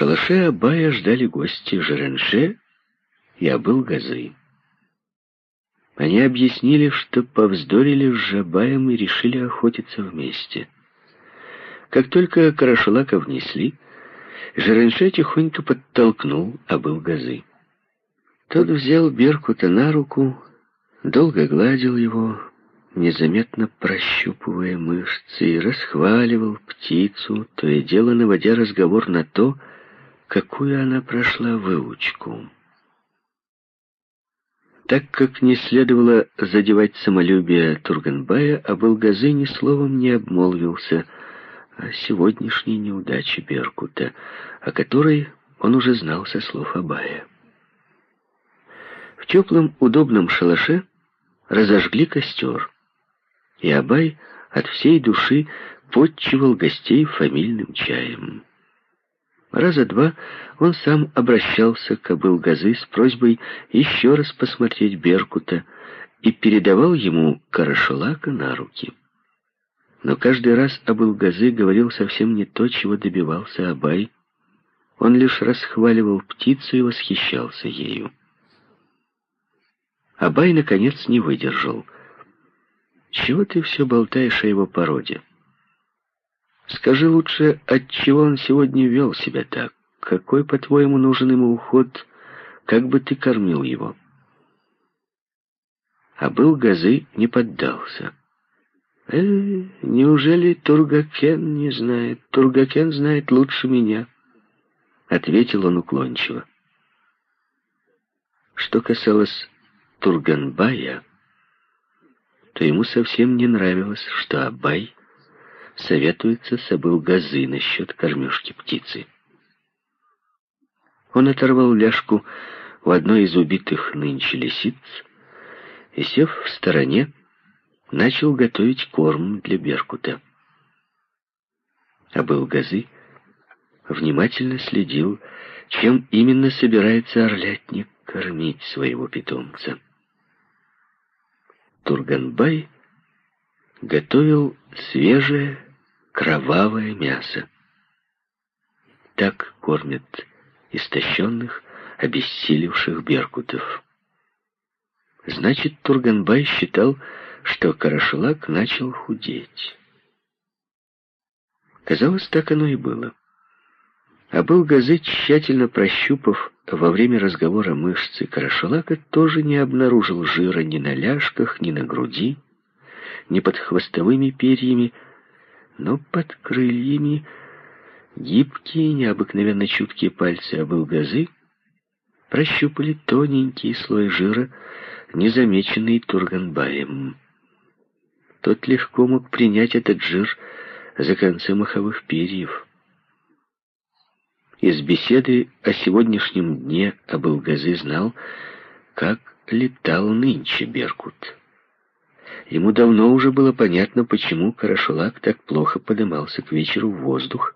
шалаше Абая ждали гости Жеренше и Абыл-Газы. Они объяснили, что повздорили с Жабаем и решили охотиться вместе. Как только Карашулака внесли, Жеренше тихонько подтолкнул Абыл-Газы. Тот взял Беркута на руку, долго гладил его, незаметно прощупывая мышцы, и расхваливал птицу, то и дело наводя разговор на то, какую она прошла выучку. Так как не следовало задевать самолюбие Турганбая, Абылгазы ни словом не обмолвился о сегодняшней неудаче Беркута, о которой он уже знал со слов Абая. В теплом удобном шалаше разожгли костер, и Абай от всей души подчивал гостей фамильным чаем. Раза два он сам обращался к Абылгазы с просьбой еще раз посмотреть Беркута и передавал ему Карашалака на руки. Но каждый раз Абылгазы говорил совсем не то, чего добивался Абай. Он лишь расхваливал птицу и восхищался ею. Абай, наконец, не выдержал. «Чего ты все болтаешь о его породе?» Скажи лучше, отчего он сегодня вел себя так? Какой, по-твоему, нужен ему уход? Как бы ты кормил его?» А был Газы не поддался. «Э, неужели Тургакен не знает? Тургакен знает лучше меня», — ответил он уклончиво. Что касалось Турганбая, то ему совсем не нравилось, что Абай советуется с Абыл-Газы насчет кормежки птицы. Он оторвал ляжку у одной из убитых нынче лисиц и, сев в стороне, начал готовить корм для Беркута. Абыл-Газы внимательно следил, чем именно собирается орлятник кормить своего питомца. Турганбай готовил свежее кровавое мясо. Так кормят истощенных, обессилевших беркутов. Значит, Турганбай считал, что Карашалак начал худеть. Казалось, так оно и было. А был Газы, тщательно прощупав во время разговора мышцы Карашалака, тоже не обнаружил жира ни на ляжках, ни на груди, ни под хвостовыми перьями, но под крыльями гибкие, необыкновенно чуткие пальцы Абылгазы прощупали тоненький слой жира, незамеченный Турганбаем. Тот легко мог принять этот жир за концы маховых перьев. Из беседы о сегодняшнем дне Абылгазы знал, как летал нынче Беркут. Ему давно уже было понятно, почему Карашулак так плохо подымался к вечеру в воздух,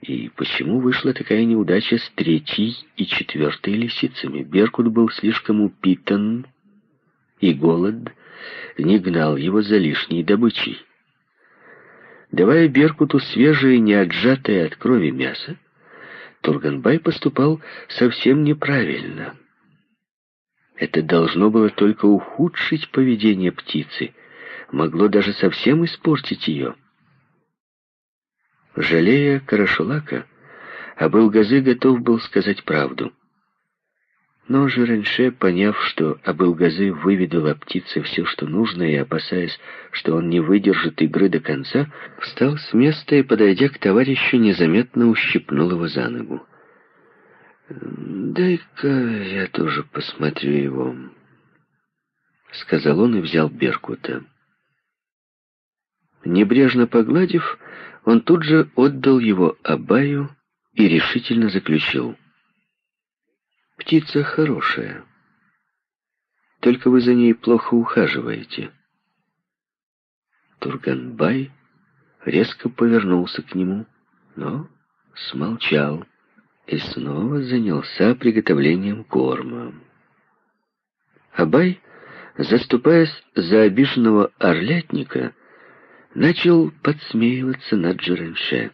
и почему вышла такая неудача с третьей и четвертой лисицами. Беркут был слишком упитан, и голод не гнал его за лишней добычей. Давая Беркуту свежее, не отжатое от крови мясо, Турганбай поступал совсем неправильно — это должно было только ухудшить поведение птицы, могло даже совсем испортить ее. Жалея Карашулака, Абылгазы готов был сказать правду. Но Жиренше, поняв, что Абылгазы выведал о птице все, что нужно, и опасаясь, что он не выдержит игры до конца, встал с места и, подойдя к товарищу, незаметно ущипнул его за ногу. «Дай-ка я тоже посмотрю его», — сказал он и взял Беркута. Небрежно погладив, он тут же отдал его Абаю и решительно заключил. «Птица хорошая, только вы за ней плохо ухаживаете». Турганбай резко повернулся к нему, но смолчал и снова занялся приготовлением корма. Абай, заступаясь за обиженного орлятника, начал подсмеиваться над Джеренше.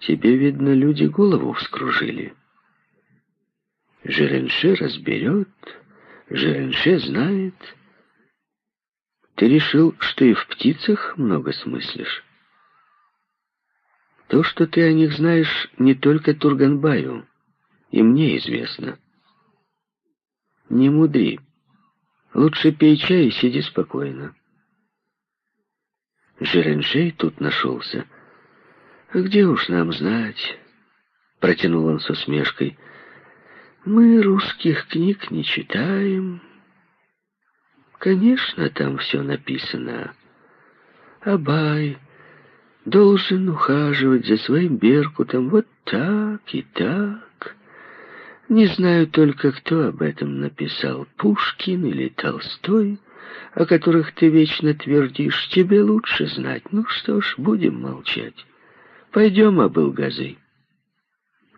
Тебе, видно, люди голову вскружили. Жеренше разберет, Жеренше знает. Ты решил, что и в птицах много смыслишь? То, что ты о них знаешь, не только Турганбаю, и мне известно. Не мудри. Лучше пей чай и сиди спокойно. Жереншей тут нашелся. А где уж нам знать? Протянул он с усмешкой. Мы русских книг не читаем. Конечно, там все написано. Абай должен ухаживать за своим Беркутом вот так и так. Не знаю только, кто об этом написал, Пушкин или Толстой, о которых ты вечно твердишь, тебе лучше знать. Ну что ж, будем молчать. Пойдем, Абылгазы.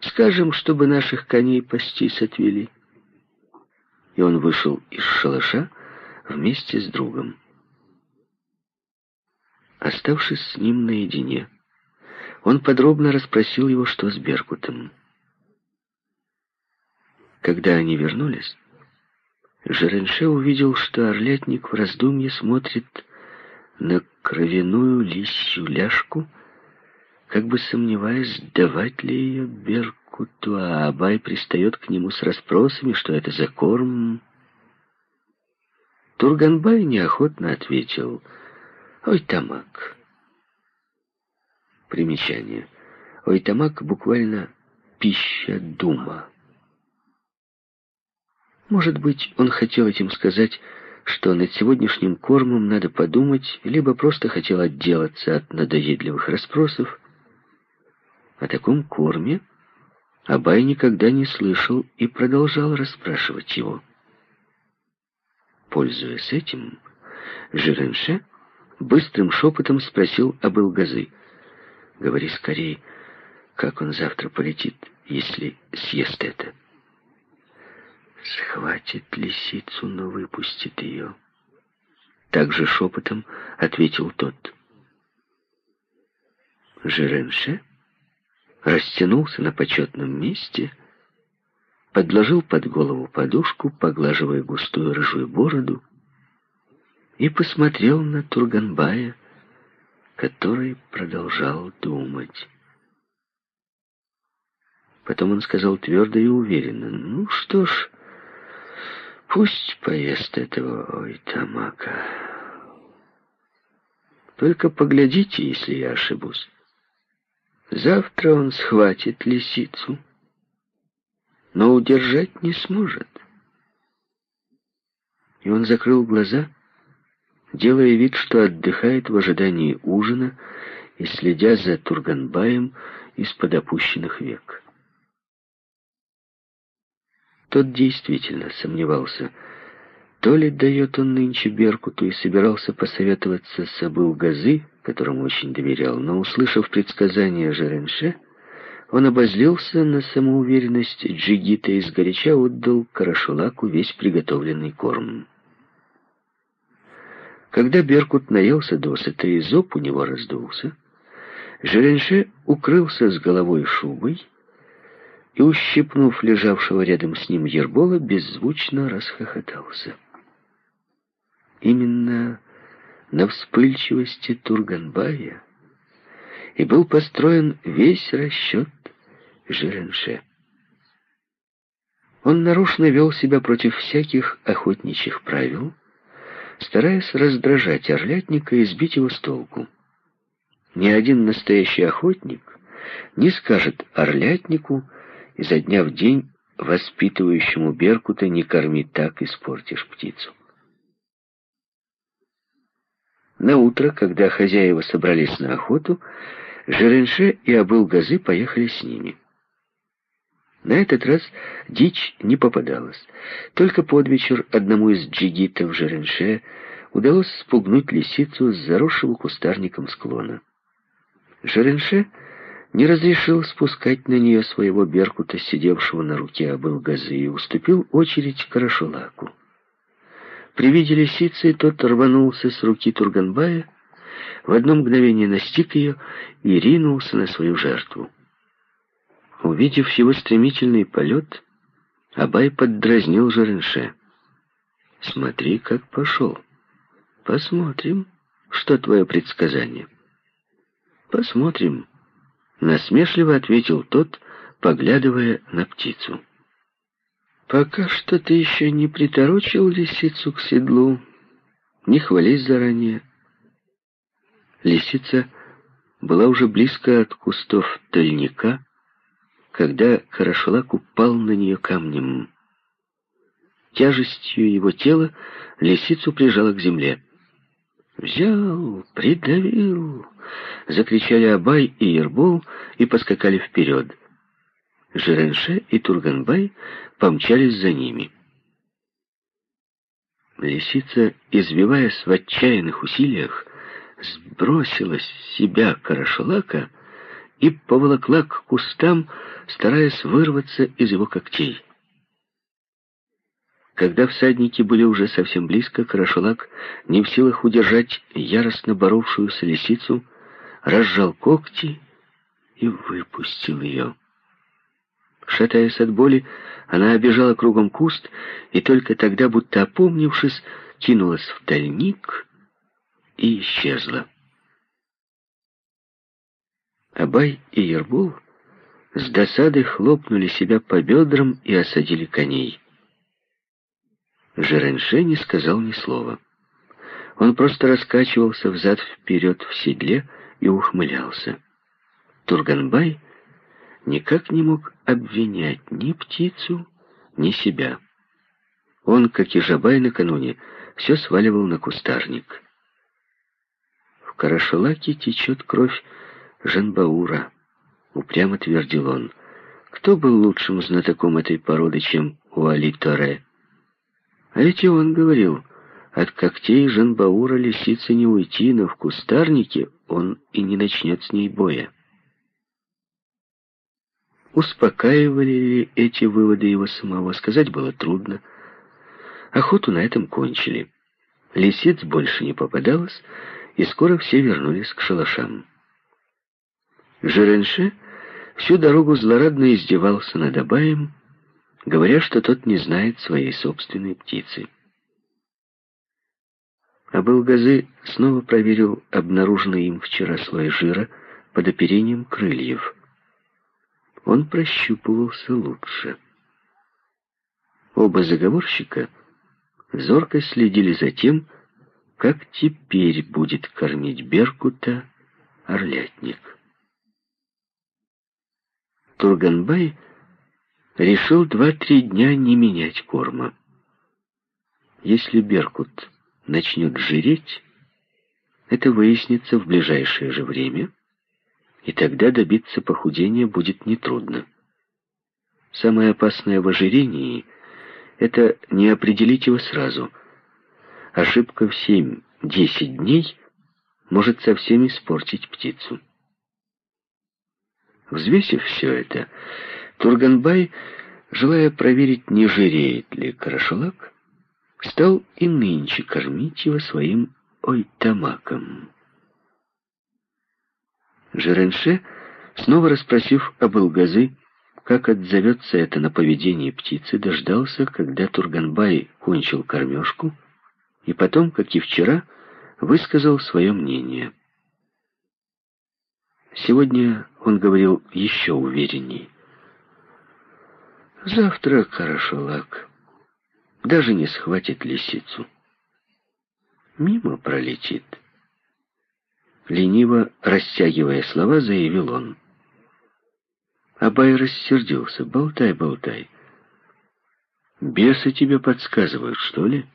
Скажем, чтобы наших коней пастись отвели. И он вышел из шалаша вместе с другом. Оставшись с ним наедине, он подробно расспросил его, что с Беркутом. Когда они вернулись, Жеренше увидел, что орлятник в раздумье смотрит на кровяную лисью ляжку, как бы сомневаясь, давать ли ее Беркуту, а Абай пристает к нему с расспросами, что это за корм. Турганбай неохотно ответил «Ой, тамак». Примечание. «Ой, тамак» буквально «пища дума». Может быть, он хотел этим сказать, что над сегодняшним кормом надо подумать, либо просто хотел отделаться от надоедливых расспросов. О таком корме Абай никогда не слышал и продолжал расспрашивать его. Пользуясь этим, Жиренше быстрым шепотом спросил об Илгазы. «Говори скорее, как он завтра полетит, если съест это?» схватит лисицу, но выпустит ее. Также шепотом ответил тот. Жеренше растянулся на почетном месте, подложил под голову подушку, поглаживая густую рыжую бороду, и посмотрел на Турганбая, который продолжал думать. Потом он сказал твердо и уверенно, «Ну что ж, Пусть поест этого Ойтамака. Только поглядите, если я ошибусь. Завтра он схватит лисицу, но удержать не сможет. И он закрыл глаза, делая вид, что отдыхает в ожидании ужина и следя за Турганбаем из-под опущенных век. Тот действительно сомневался, то ли дает он нынче Беркуту и собирался посоветоваться с Абыл-Газы, которому очень доверял, но, услышав предсказание Жеренше, он обозлился на самоуверенность Джигита и сгоряча отдал Карашулаку весь приготовленный корм. Когда Беркут наелся досыта и зоб у него раздулся, Жеренше укрылся с головой шубой и, ущипнув лежавшего рядом с ним Ербола, беззвучно расхохотался. Именно на вспыльчивости Турганбая и был построен весь расчет Жиренше. Он нарочно вел себя против всяких охотничьих правил, стараясь раздражать орлятника и сбить его с толку. Ни один настоящий охотник не скажет орлятнику, изо дня в день воспитывающему Беркута не корми так, испортишь птицу. На утро, когда хозяева собрались на охоту, Жеренше и Абыл-Газы поехали с ними. На этот раз дичь не попадалась. Только под вечер одному из джигитов Жеренше удалось спугнуть лисицу с заросшего кустарником склона. Жеренше не разрешил спускать на нее своего беркута, сидевшего на руке Абылгазы, и уступил очередь Карашулаку. При виде лисицы тот рванулся с руки Турганбая, в одно мгновение настиг ее и ринулся на свою жертву. Увидев его стремительный полет, Абай поддразнил Жеренше. «Смотри, как пошел. Посмотрим, что твое предсказание». «Посмотрим», — насмешливо ответил тот, поглядывая на птицу. «Пока что ты еще не приторочил лисицу к седлу. Не хвались заранее». Лисица была уже близко от кустов тольника, когда Карашалак упал на нее камнем. Тяжестью его тела лисицу прижала к земле. «Взял, придавил!» — закричали Абай и Ербол и поскакали вперед. Жиренше и Турганбай помчались за ними. Лисица, извиваясь в отчаянных усилиях, сбросила с себя Карашалака и поволокла к кустам, стараясь вырваться из его когтей. Когда всадники были уже совсем близко, Карашалак, не в силах удержать яростно боровшуюся лисицу, разжал когти и выпустил ее. Шатаясь от боли, она обежала кругом куст и только тогда, будто опомнившись, кинулась в тальник и исчезла. Абай и Ербул с досадой хлопнули себя по бедрам и осадили коней. Жеренше не сказал ни слова. Он просто раскачивался взад-вперед в седле и ухмылялся. Турганбай никак не мог обвинять ни птицу, ни себя. Он, как и Жабай накануне, все сваливал на кустарник. В Карашалаке течет кровь Жанбаура, упрямо твердил он. Кто был лучшим знатоком этой породы, чем Уали Торе? А ведь и он говорил, от когтей Жанбаура лисице не уйти, но в кустарнике он и не начнет с ней боя. Успокаивали ли эти выводы его самого, сказать было трудно. Охоту на этом кончили. Лисиц больше не попадалось, и скоро все вернулись к шалашам. Жеренше всю дорогу злорадно издевался над Абаем, говоря, что тот не знает своей собственной птицы. Абылгазы снова проверил обнаруженный им вчера слой жира под оперением крыльев он прощупывался лучше. Оба заговорщика зорко следили за тем, как теперь будет кормить Беркута орлятник. Турганбай решил два-три дня не менять корма. Если Беркут начнет жиреть, это выяснится в ближайшее же время — и тогда добиться похудения будет нетрудно. Самое опасное в ожирении — это не определить его сразу. Ошибка в 7-10 дней может совсем испортить птицу. Взвесив все это, Турганбай, желая проверить, не жиреет ли Карашалак, стал и нынче кормить его своим ойтамаком. Жеренше, снова расспросив об Илгазы, как отзовется это на поведение птицы, дождался, когда Турганбай кончил кормежку, и потом, как и вчера, высказал свое мнение. Сегодня он говорил еще уверенней. Завтра Карашалак даже не схватит лисицу. Мимо пролетит. Лениво, растягивая слова, заявил он. Абай рассердился. «Болтай, болтай. Бесы тебе подсказывают, что ли?»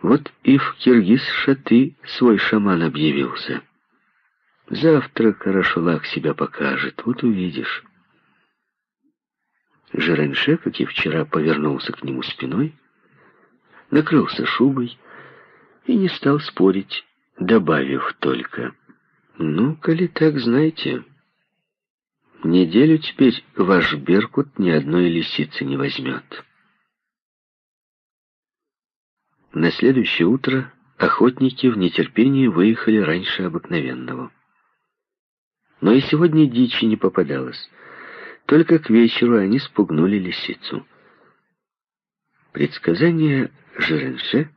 Вот и в Киргиз-Шаты свой шаман объявился. Завтра Карашулак себя покажет, вот увидишь. Жеренше, как и вчера, повернулся к нему спиной, накрылся шубой и не стал спорить, добавив только, «Ну, коли так, знаете, неделю теперь ваш Беркут ни одной лисицы не возьмет». На следующее утро охотники в нетерпении выехали раньше обыкновенного. Но и сегодня дичи не попадалось. Только к вечеру они спугнули лисицу. Предсказание Жиренше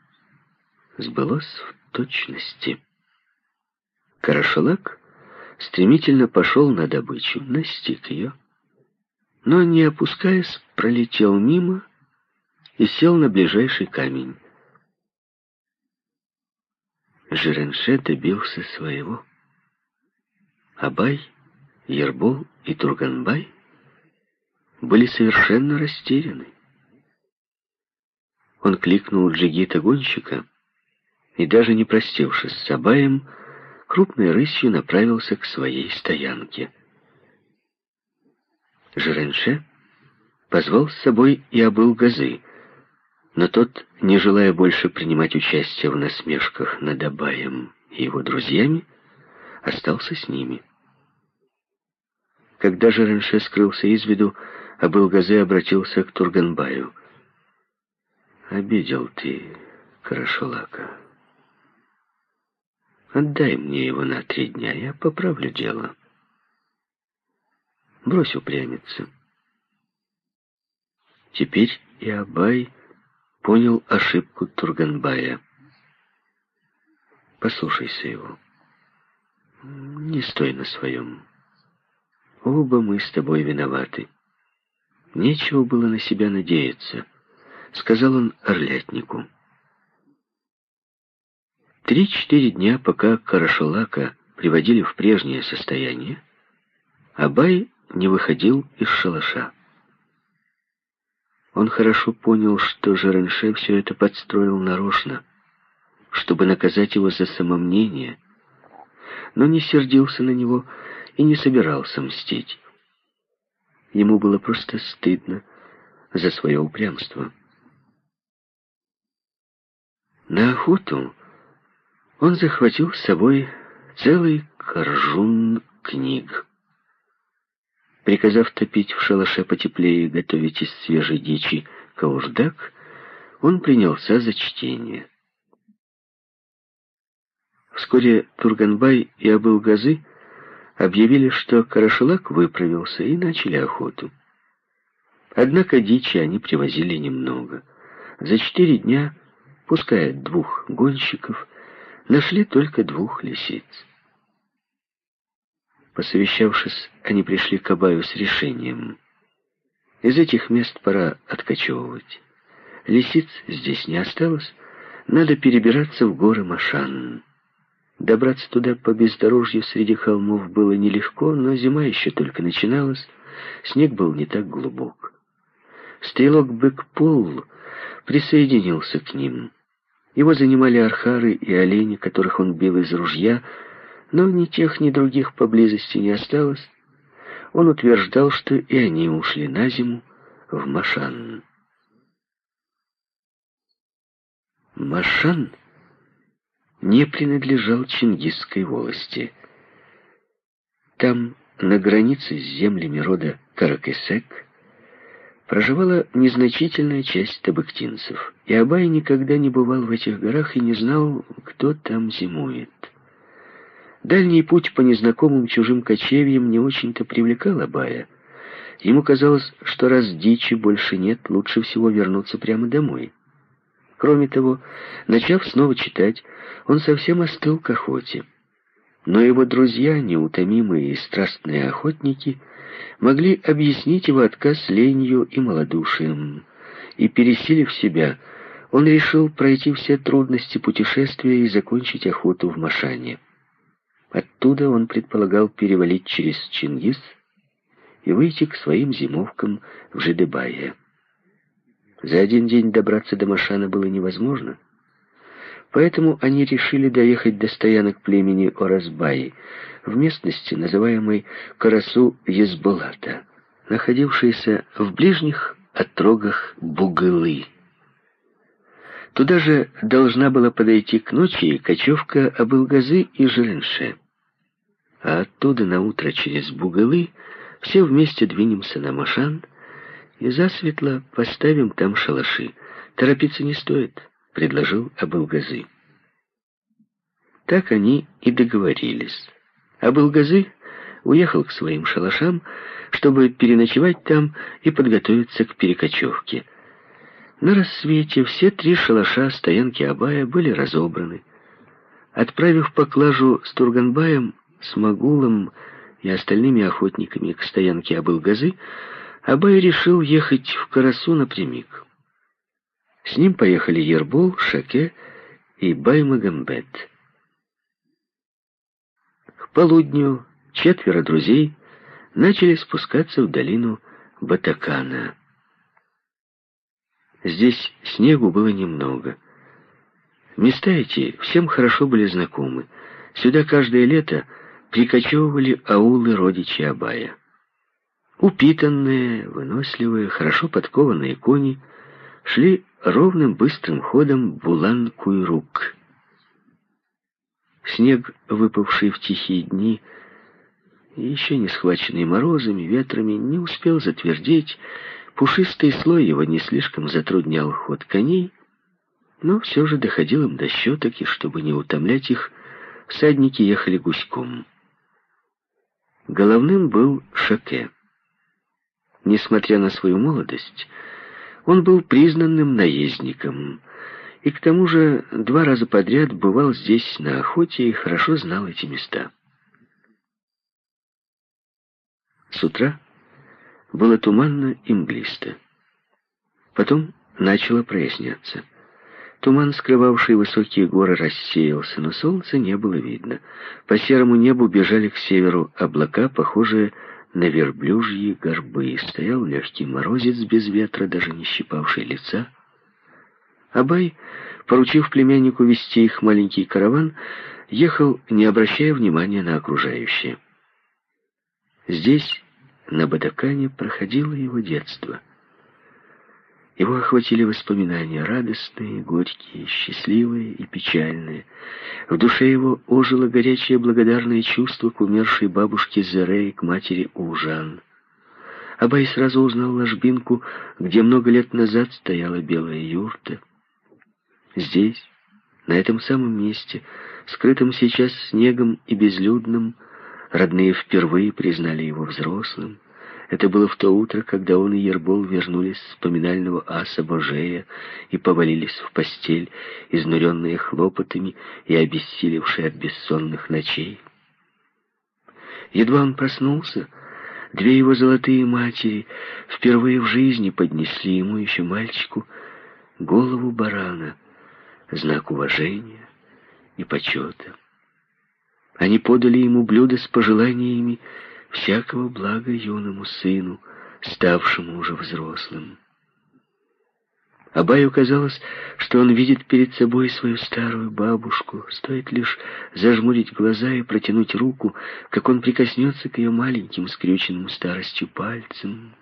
сбылось в точности. Карашалак стремительно пошел на добычу, настиг ее, но, не опускаясь, пролетел мимо и сел на ближайший камень. Жиренше добился своего. Абай, Ербол и Турганбай были совершенно растеряны. Он кликнул джигита-гонщика и, даже не простившись с Абаем, крупной рысью направился к своей стоянке. Жиренше позвал с собой и обыл газы, но тот, не желая больше принимать участие в насмешках над Абаем и его друзьями, остался с ними. Когда же Ренше скрылся из виду, Абылгазе обратился к Турганбаю. «Обидел ты Карашалака. Отдай мне его на три дня, я поправлю дело. Брось упрямиться». Теперь и Абай понял ошибку Турганбая. Послушайся его. Не стой на своем. Оба мы с тобой виноваты. Нечего было на себя надеяться, сказал он орлятнику. Три-четыре дня, пока Карашалака приводили в прежнее состояние, Абай не выходил из шалаша. Он хорошо понял, что Жеренше все это подстроил нарочно, чтобы наказать его за самомнение, но не сердился на него и не собирался мстить. Ему было просто стыдно за свое упрямство. На охоту он захватил с собой целый коржун книг. Приказав топить в шалаше потеплее и готовить из свежей дичи кауждак, он принялся за чтение. Вскоре Турганбай и Абылгазы объявили, что Карашалак выправился, и начали охоту. Однако дичи они привозили немного. За четыре дня, пуская двух гонщиков, нашли только двух лисиц. Посовещавшись, они пришли к Абаю с решением. Из этих мест пора откачевывать. Лисиц здесь не осталось, надо перебираться в горы Машан. Добраться туда по бездорожью среди холмов было нелегко, но зима еще только начиналась, снег был не так глубок. Стрелок Бэкпол присоединился к ним. Его занимали архары и олени, которых он бил из ружья, но ни тех, ни других поблизости не осталось. Он утверждал, что и они ушли на зиму в Машан. Машан не принадлежал Чингисской волости. Там, на границе с землями рода Каракесек, проживала незначительная часть табыктинцев, и Абай никогда не бывал в этих горах и не знал, кто там зимует. Дальний путь по незнакомым чужим кочевьям не очень-то привлекал Абая. Ему казалось, что раз дичи больше нет, лучше всего вернуться прямо домой. Кроме того, начав снова читать, он совсем остыл к охоте. Но его друзья, неутомимые и страстные охотники, могли объяснить его отказ ленью и малодушием. И, пересилив себя, он решил пройти все трудности путешествия и закончить охоту в Машане. Оттуда он предполагал перевалить через Чингис и выйти к своим зимовкам в Жидебае. За один день добраться до Машана было невозможно, поэтому они решили доехать до стоянок племени Оразбаи в местности, называемой Карасу-Езболата, находившейся в ближних отрогах Бугылы. Туда же должна была подойти к ночи кочевка Абылгазы и Жиленше. А оттуда на утро через Бугылы все вместе двинемся на Машан и засветло поставим там шалаши. Торопиться не стоит, предложил Абылгазы. Так они и договорились. Абылгазы уехал к своим шалашам, чтобы переночевать там и подготовиться к перекочевке. На рассвете все три шалаша стоянки Абая были разобраны. Отправив поклажу с Турганбаем, с Магулом и остальными охотниками к стоянке Абылгазы, Абай решил ехать в Карасу напрямик. С ним поехали Ербол, Шаке и Баймагамбет. К полудню четверо друзей начали спускаться в долину Батакана. Здесь снегу было немного. Места эти всем хорошо были знакомы. Сюда каждое лето прикочевывали аулы родичи Абая. Упитанные, выносливые, хорошо подкованные кони шли ровным быстрым ходом Булан-Куйрук. Снег, выпавший в тихие дни, еще не схваченный морозами, ветрами, не успел затвердеть. Пушистый слой его не слишком затруднял ход коней, но все же доходил им до щеток, и чтобы не утомлять их, всадники ехали гуськом. Головным был Шаке. Несмотря на свою молодость, он был признанным наездником, и к тому же два раза подряд бывал здесь на охоте и хорошо знал эти места. С утра было туманно и мглисто. Потом начало проясняться. Туман, скрывавший высокие горы, рассеялся, но солнца не было видно. По серому небу бежали к северу облака, похожие на верблюжьи горбы. Стоял легкий морозец без ветра, даже не щипавший лица. Абай, поручив племяннику вести их маленький караван, ехал, не обращая внимания на окружающее. Здесь, на Бадакане, проходило его детство. Его охватили воспоминания, радостные, горькие, счастливые и печальные. В душе его ожило горячее благодарное чувство к умершей бабушке Зере и к матери Ужан. Абай сразу узнал ложбинку, где много лет назад стояла белая юрта. Здесь, на этом самом месте, скрытым сейчас снегом и безлюдным, родные впервые признали его взрослым. Это было в то утро, когда он и Ербол вернулись с поминального аса Божея и повалились в постель, изнуренные хлопотами и обессилевшие от бессонных ночей. Едва он проснулся, две его золотые матери впервые в жизни поднесли ему, еще мальчику, голову барана, знак уважения и почета. Они подали ему блюдо с пожеланиями всякого блага юному сыну, ставшему уже взрослым. Абаю казалось, что он видит перед собой свою старую бабушку. Стоит лишь зажмурить глаза и протянуть руку, как он прикоснется к ее маленьким, скрюченным старостью пальцам.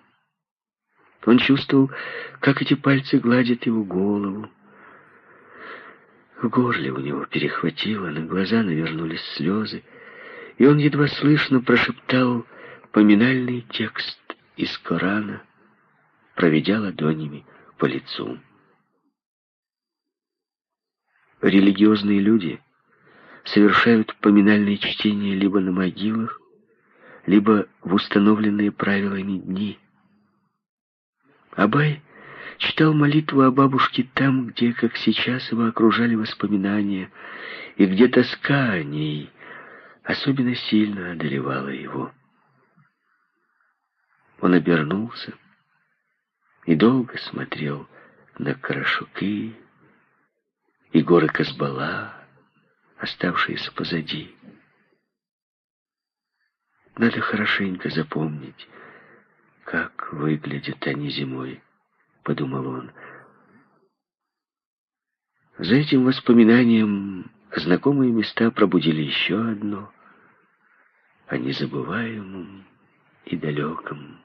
Он чувствовал, как эти пальцы гладят его голову. В горле у него перехватило, на глаза навернулись слезы и он едва слышно прошептал поминальный текст из Корана, проведя ладонями по лицу. Религиозные люди совершают поминальные чтения либо на могилах, либо в установленные правилами дни. Абай читал молитву о бабушке там, где, как сейчас, его окружали воспоминания, и где тоска о ней особенно сильно одолевала его. Он обернулся и долго смотрел на Карашуки и горы Казбала, оставшиеся позади. Надо хорошенько запомнить, как выглядят они зимой, подумал он. За этим воспоминанием знакомые места пробудили еще одно о незабываемом и далеком.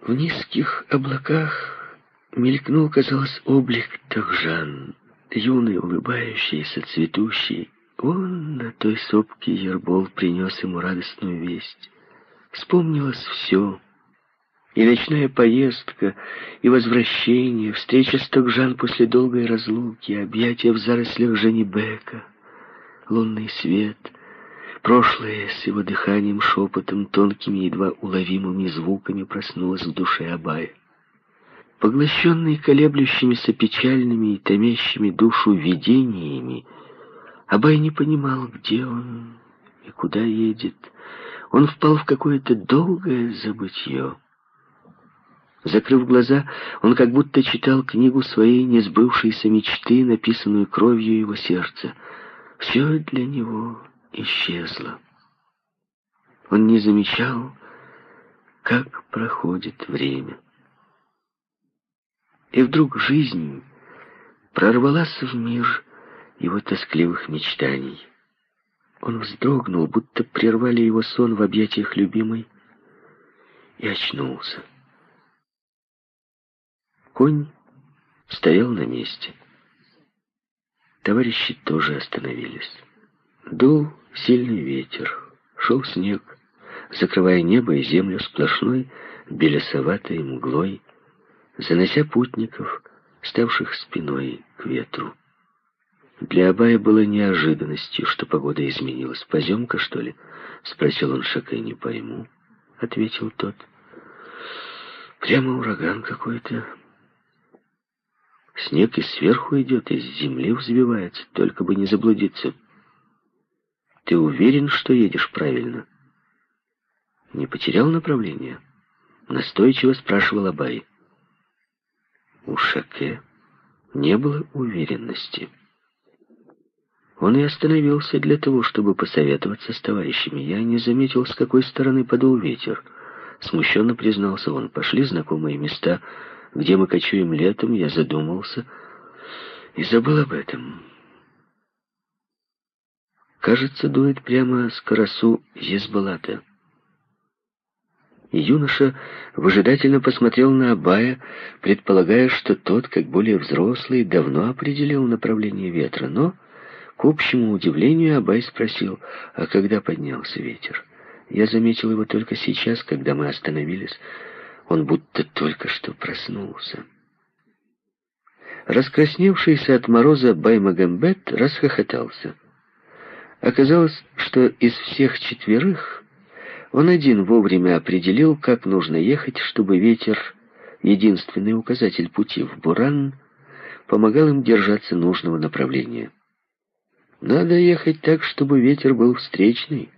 В низких облаках мелькнул, казалось, облик Тахжан, юный, улыбающийся, цветущий. Вон на той сопке Ербол принес ему радостную весть. Вспомнилось все. И ночная поездка, и возвращение, встреча с Токжан после долгой разлуки, объятия в зарослях Женибека, лунный свет — Прошлое с его дыханием, шепотом, тонкими, едва уловимыми звуками проснулось в душе Абая. Поглощенный колеблющимися печальными и томящими душу видениями, Абай не понимал, где он и куда едет. Он впал в какое-то долгое забытье. Закрыв глаза, он как будто читал книгу своей несбывшейся мечты, написанную кровью его сердца. Все для него исчезло. Он не замечал, как проходит время. И вдруг жизнь прорвалась в мир его тоскливых мечтаний. Он вздрогнул, будто прервали его сон в объятиях любимой, и очнулся. Конь стоял на месте. Товарищи тоже остановились. Дул сильный ветер, шел снег, закрывая небо и землю сплошной белесоватой мглой, занося путников, ставших спиной к ветру. Для Абая было неожиданностью, что погода изменилась. «Поземка, что ли?» — спросил он Шака. «Не пойму», — ответил тот. «Прямо ураган какой-то. Снег и сверху идет, из земли взбивается, только бы не заблудиться. Ты уверен, что едешь правильно?» «Не потерял направление?» Настойчиво спрашивал Абай. У Шаке не было уверенности. Он и остановился для того, чтобы посоветоваться с товарищами. Я не заметил, с какой стороны подул ветер. Смущенно признался он. Пошли знакомые места, где мы кочуем летом. Я задумался и забыл об этом. Кажется, дует прямо с Карасу Езбалата. Юноша выжидательно посмотрел на Абая, предполагая, что тот, как более взрослый, давно определил направление ветра, но к общему удивлению Абай спросил, а когда поднялся ветер? Я заметил его только сейчас, когда мы остановились. Он будто только что проснулся. Раскрасневшийся от мороза Баймагамбет расхохотался. Оказалось, что из всех четверых он один вовремя определил, как нужно ехать, чтобы ветер, единственный указатель пути в Буран, помогал им держаться нужного направления. Надо ехать так, чтобы ветер был встречный.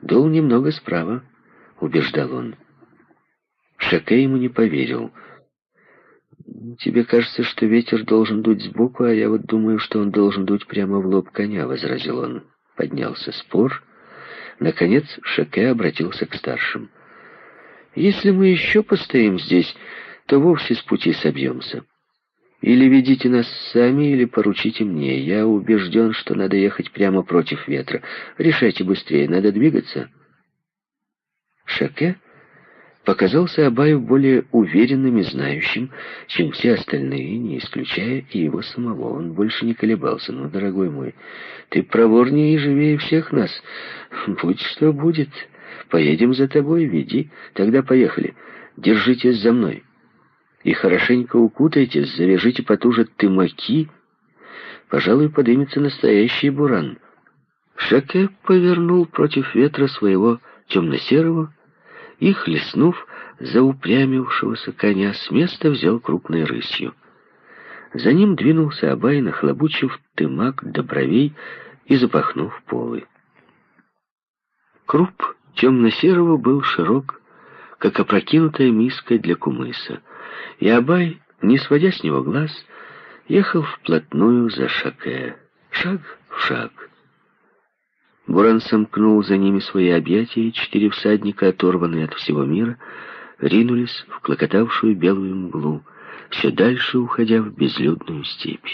Дул немного справа, убеждал он. Шаке ему не поверил. «Тебе кажется, что ветер должен дуть сбоку, а я вот думаю, что он должен дуть прямо в лоб коня», — возразил он. Поднялся спор. Наконец Шаке обратился к старшим. «Если мы еще постоим здесь, то вовсе с пути собьемся. Или ведите нас сами, или поручите мне. Я убежден, что надо ехать прямо против ветра. Решайте быстрее, надо двигаться. Шаке показался Абаю более уверенным и знающим, чем все остальные, не исключая и его самого. Он больше не колебался. «Ну, дорогой мой, ты проворнее и живее всех нас. Будь что будет. Поедем за тобой, веди. Тогда поехали. Держитесь за мной» и хорошенько укутайтесь, завяжите потуже тымаки, пожалуй, подымется настоящий буран. Шаке повернул против ветра своего темно-серого и, хлестнув заупрямившегося коня, с места взял крупной рысью. За ним двинулся Абай, нахлобучив тымак до бровей и запахнув полы. Круп темно-серого был широк, как опрокинутая миска для кумыса. И Абай, не сводя с него глаз, ехал вплотную за Шаке, шаг в шаг. Буран сомкнул за ними свои объятия, и четыре всадника, оторванные от всего мира, ринулись в клокотавшую белую мглу, все дальше уходя в безлюдную степь.